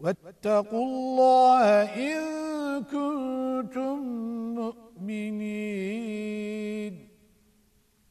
واتقوا الله إن